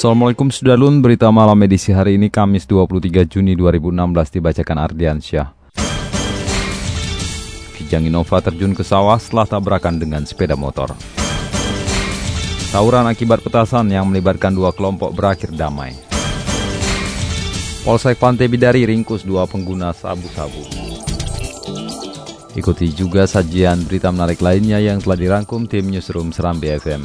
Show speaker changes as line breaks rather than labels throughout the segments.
Assalamualaikum Sudarlun, berita malam edisi hari ini Kamis 23 Juni 2016 dibacakan Ardiansyah. Kijang Innova terjun ke sawah setelah tabrakan dengan sepeda motor. Tawuran akibat petasan yang melibatkan dua kelompok berakhir damai. Polsek Pantai Bidari ringkus dua pengguna sabu-sabu. Ikuti juga sajian berita menarik lainnya yang telah dirangkum tim Newsroom Serambi FM.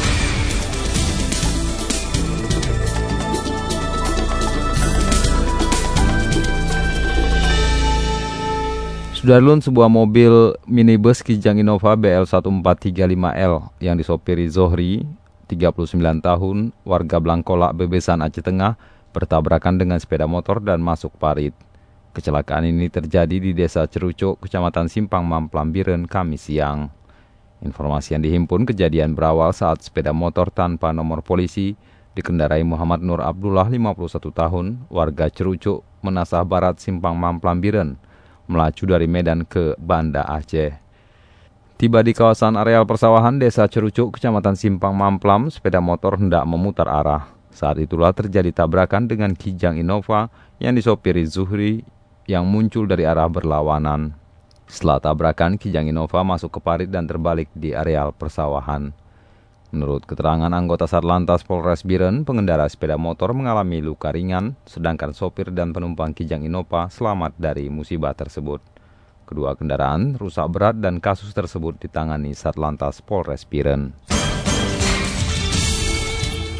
Sudarlun sebuah mobil minibus Kijang Innova BL1435L yang disopiri Zohri, 39 tahun, warga Blangkolak Bebesan Aceh Tengah, bertabrakan dengan sepeda motor dan masuk parit. Kecelakaan ini terjadi di Desa Cerucuk, Kecamatan Simpang Mamplambiren, Kamis siang. Informasi yang dihimpun kejadian berawal saat sepeda motor tanpa nomor polisi dikendarai Muhammad Nur Abdullah 51 tahun, warga Cerucuk, Menasah Barat, Simpang Mamplambiren, melaju dari Medan ke Banda Aceh. Tiba di kawasan areal persawahan Desa Cerucuk, Kecamatan Simpang Mamplam, sepeda motor hendak memutar arah. Saat itulah terjadi tabrakan dengan Kijang Innova yang disopiri Zuhri yang muncul dari arah berlawanan. Setelah tabrakan, Kijang Innova masuk ke parit dan terbalik di areal persawahan. Menurut keterangan anggota Satlantas Polres Biren, pengendara sepeda motor mengalami luka ringan, sedangkan sopir dan penumpang Kijang Innova selamat dari musibah tersebut. Kedua kendaraan rusak berat dan kasus tersebut ditangani Satlantas Polres Biren.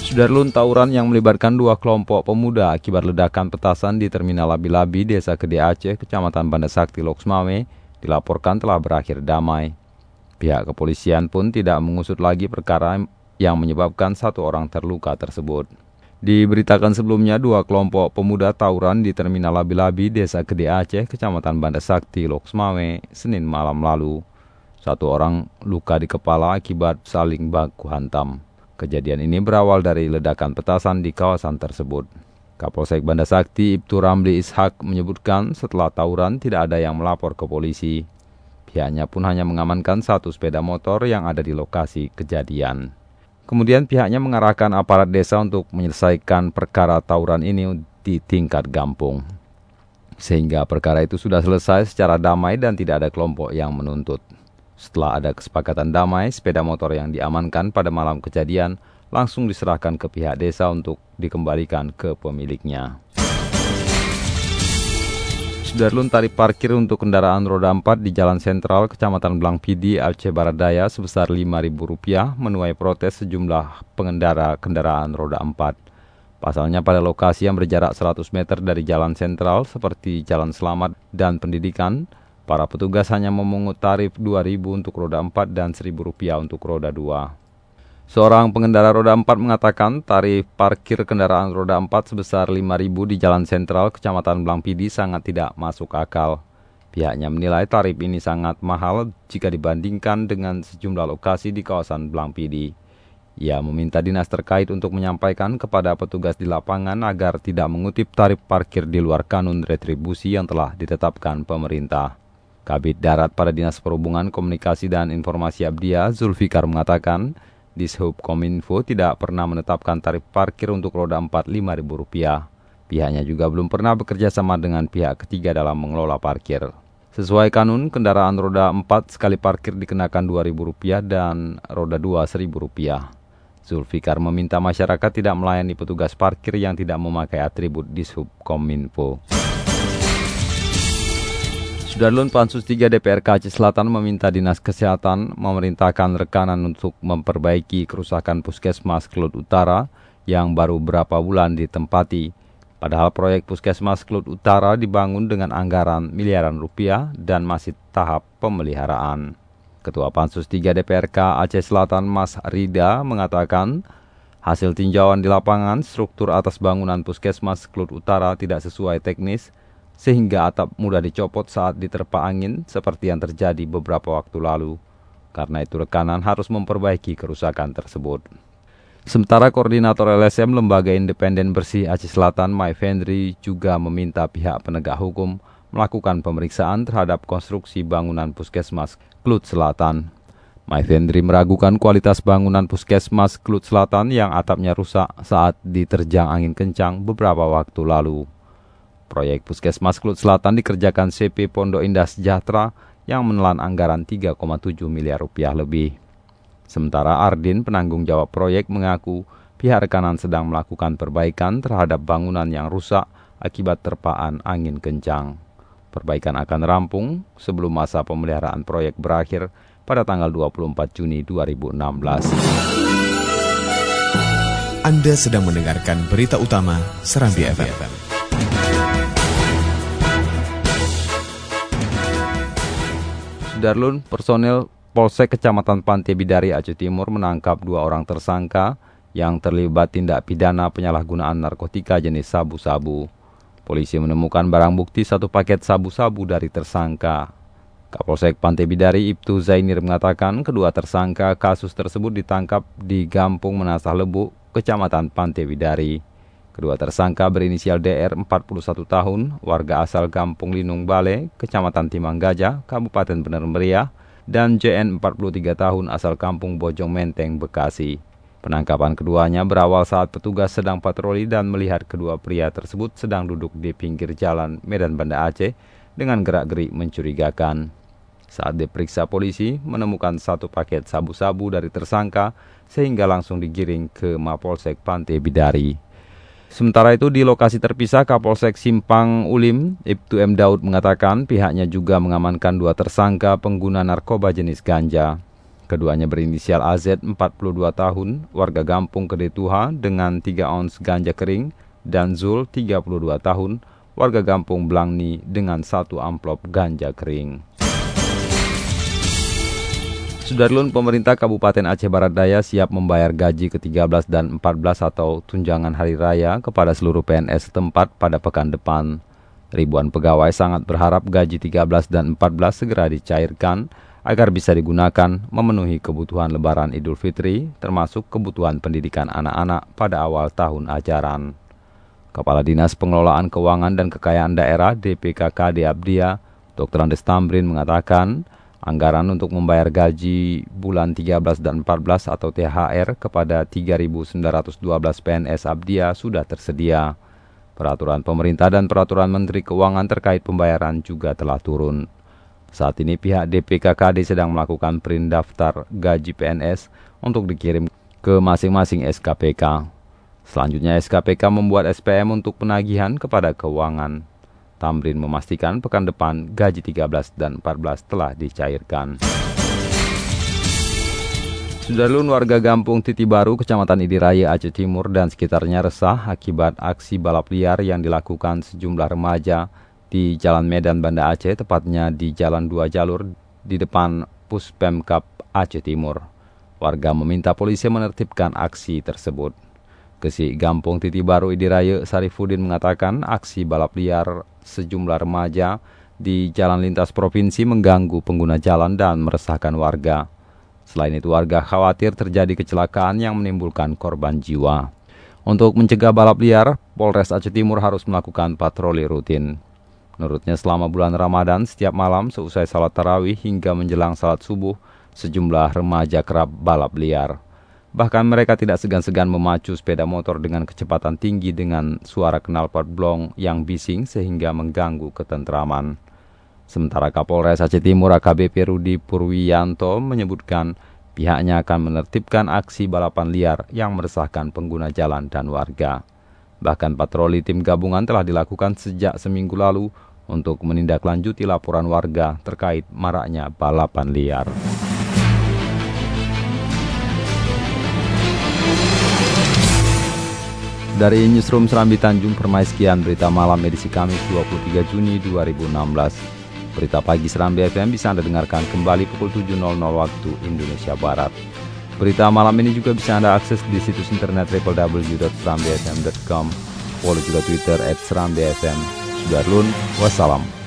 Sudarlun tawuran yang melibatkan dua kelompok pemuda akibat ledakan petasan di Terminal Labi-Labi, Desa Gede Aceh, Kecamatan Banda Sakti, Loksmawe, dilaporkan telah berakhir damai. Pihak kepolisian pun tidak mengusut lagi perkara yang menyebabkan satu orang terluka tersebut. Diberitakan sebelumnya dua kelompok pemuda tawuran di Terminal Labi-Labi, Desa Gede Aceh, Kecamatan Banda Sakti, Loksmawe, Senin malam lalu. Satu orang luka di kepala akibat saling baku hantam. Kejadian ini berawal dari ledakan petasan di kawasan tersebut. Kapolsek Banda Sakti Ibtu Ramli Ishak menyebutkan setelah tawuran tidak ada yang melapor ke polisi. Pihaknya pun hanya mengamankan satu sepeda motor yang ada di lokasi kejadian. Kemudian pihaknya mengarahkan aparat desa untuk menyelesaikan perkara tawuran ini di tingkat gampung. Sehingga perkara itu sudah selesai secara damai dan tidak ada kelompok yang menuntut. Setelah ada kesepakatan damai, sepeda motor yang diamankan pada malam kejadian langsung diserahkan ke pihak desa untuk dikembalikan ke pemiliknya. Sudarlun tarif parkir untuk kendaraan roda 4 di Jalan Sentral, Kecamatan Blangpidi, Aceh Barat Daya sebesar Rp5.000 menuai protes sejumlah pengendara kendaraan roda 4. Pasalnya pada lokasi yang berjarak 100 meter dari Jalan Sentral seperti Jalan Selamat dan Pendidikan, para petugas hanya memungut tarif Rp2.000 untuk roda 4 dan Rp1.000 untuk roda 2. Seorang pengendara roda 4 mengatakan tarif parkir kendaraan roda 4 sebesar Rp5.000 di Jalan Sentral, Kecamatan Blangpidi sangat tidak masuk akal. Pihaknya menilai tarif ini sangat mahal jika dibandingkan dengan sejumlah lokasi di kawasan Blangpidi. Ia meminta dinas terkait untuk menyampaikan kepada petugas di lapangan agar tidak mengutip tarif parkir di luar kanun retribusi yang telah ditetapkan pemerintah. Kabit Darat pada Dinas Perhubungan Komunikasi dan Informasi Abdia, Zulfikar mengatakan, Dishub Kominfo tidak pernah menetapkan tarif parkir untuk roda 4 Rp5.000. Pihaknya juga belum pernah bekerja sama dengan pihak ketiga dalam mengelola parkir. Sesuai kanun, kendaraan roda 4 sekali parkir dikenakan Rp2.000 dan roda 2 Rp1.000. Zulfikar meminta masyarakat tidak melayani petugas parkir yang tidak memakai atribut Dishub Kominfo. Sudarlun Pansus 3 DPRK Aceh Selatan meminta Dinas Kesehatan memerintahkan rekanan untuk memperbaiki kerusakan puskesmas Kelut Utara yang baru berapa bulan ditempati. Padahal proyek puskesmas Kelut Utara dibangun dengan anggaran miliaran rupiah dan masih tahap pemeliharaan. Ketua Pansus 3 DPRK Aceh Selatan Mas Rida mengatakan hasil tinjauan di lapangan struktur atas bangunan puskesmas Kelut Utara tidak sesuai teknis sehingga atap mudah dicopot saat diterpa angin seperti yang terjadi beberapa waktu lalu. Karena itu rekanan harus memperbaiki kerusakan tersebut. Sementara Koordinator LSM Lembaga Independen Bersih Aceh Selatan, Mai Fendri, juga meminta pihak penegak hukum melakukan pemeriksaan terhadap konstruksi bangunan puskesmas Klut Selatan. Mai Fendri meragukan kualitas bangunan puskesmas Klut Selatan yang atapnya rusak saat diterjang angin kencang beberapa waktu lalu. Proyek Puskesmas Klut Selatan dikerjakan CP Pondok Indah Sejahtera yang menelan anggaran 3,7 miliar rupiah lebih. Sementara Ardin, penanggung jawab proyek, mengaku pihak rekanan sedang melakukan perbaikan terhadap bangunan yang rusak akibat terpaan angin kencang. Perbaikan akan rampung sebelum masa pemeliharaan proyek berakhir pada tanggal 24 Juni 2016.
Anda sedang mendengarkan berita utama Serambi FM.
Darlun, personel Polsek Kecamatan Pantai Bidari Aceh Timur menangkap dua orang tersangka yang terlibat tindak pidana penyalahgunaan narkotika jenis sabu-sabu. Polisi menemukan barang bukti satu paket sabu-sabu dari tersangka. Kapolsek Pantai Bidari Ibtu Zainir mengatakan kedua tersangka kasus tersebut ditangkap di Gampung Menasah Lebu, Kecamatan Pantai Bidari. Kedua tersangka berinisial DR 41 tahun, warga asal Kampung Linung Bale, Kecamatan Timang Gajah, Kabupaten Bener Meriah, dan JN 43 tahun asal Kampung Bojong Menteng, Bekasi. Penangkapan keduanya berawal saat petugas sedang patroli dan melihat kedua pria tersebut sedang duduk di pinggir jalan Medan Banda Aceh dengan gerak-gerik mencurigakan. Saat diperiksa polisi, menemukan satu paket sabu-sabu dari tersangka sehingga langsung digiring ke Mapolsek Pantai Bidari. Sementara itu di lokasi terpisah Kapolsek Simpang Ulim, Ibtu M. Daud mengatakan pihaknya juga mengamankan dua tersangka pengguna narkoba jenis ganja. Keduanya berinisial AZ 42 tahun, warga Gampung Kedetuha dengan 3 ons ganja kering, dan Zul 32 tahun, warga Gampung Blangni dengan satu amplop ganja kering. Sudarlun, pemerintah Kabupaten Aceh Barat Daya siap membayar gaji ke-13 dan 14 atau tunjangan hari raya kepada seluruh PNS setempat pada pekan depan. Ribuan pegawai sangat berharap gaji 13 dan 14 segera dicairkan agar bisa digunakan memenuhi kebutuhan lebaran Idul Fitri, termasuk kebutuhan pendidikan anak-anak pada awal tahun ajaran. Kepala Dinas Pengelolaan Keuangan dan Kekayaan Daerah DPKKD Abdia, Dr. Andes Tambrin mengatakan, Anggaran untuk membayar gaji bulan 13 dan 14 atau THR kepada 3.912 PNS Abdia sudah tersedia. Peraturan pemerintah dan peraturan Menteri Keuangan terkait pembayaran juga telah turun. Saat ini pihak DPKKD sedang melakukan print daftar gaji PNS untuk dikirim ke masing-masing SKPK. Selanjutnya SKPK membuat SPM untuk penagihan kepada keuangan. Tamrin memastikan pekan depan gaji 13 dan 14 telah dicairkan. Sudarlun warga Gampung Titi Baru, Kecamatan Idiraya, Aceh Timur dan sekitarnya resah akibat aksi balap liar yang dilakukan sejumlah remaja di Jalan Medan Banda Aceh, tepatnya di Jalan Dua Jalur di depan Puspemkap Aceh Timur. Warga meminta polisi menertibkan aksi tersebut. Kesi Gampung Titi Baru Idiraya Sarifudin mengatakan aksi balap liar sejumlah remaja di jalan lintas provinsi mengganggu pengguna jalan dan meresahkan warga. Selain itu warga khawatir terjadi kecelakaan yang menimbulkan korban jiwa. Untuk mencegah balap liar, Polres Aceh Timur harus melakukan patroli rutin. Menurutnya selama bulan Ramadan, setiap malam seusai salat tarawih hingga menjelang salat subuh, sejumlah remaja kerap balap liar. Bahkan mereka tidak segan-segan memacu sepeda motor dengan kecepatan tinggi dengan suara knalpot blong yang bising sehingga mengganggu ketentraman. Sementara Kapolres Aceh Timur AKBP Rudi Purwiyanto menyebutkan pihaknya akan menertibkan aksi balapan liar yang meresahkan pengguna jalan dan warga. Bahkan patroli tim gabungan telah dilakukan sejak seminggu lalu untuk menindaklanjuti laporan warga terkait maraknya balapan liar. Dari Newsroom Serambi Tanjung Permaiskian berita malam edisi Kamis 23 Juni 2016. Berita pagi Serambi FM bisa Anda dengarkan kembali pukul 7.00 waktu Indonesia Barat. Berita malam ini juga bisa Anda akses di situs internet www.serambifm.com. Follow juga Twitter at Serambi FM. Sudarlun, wassalam.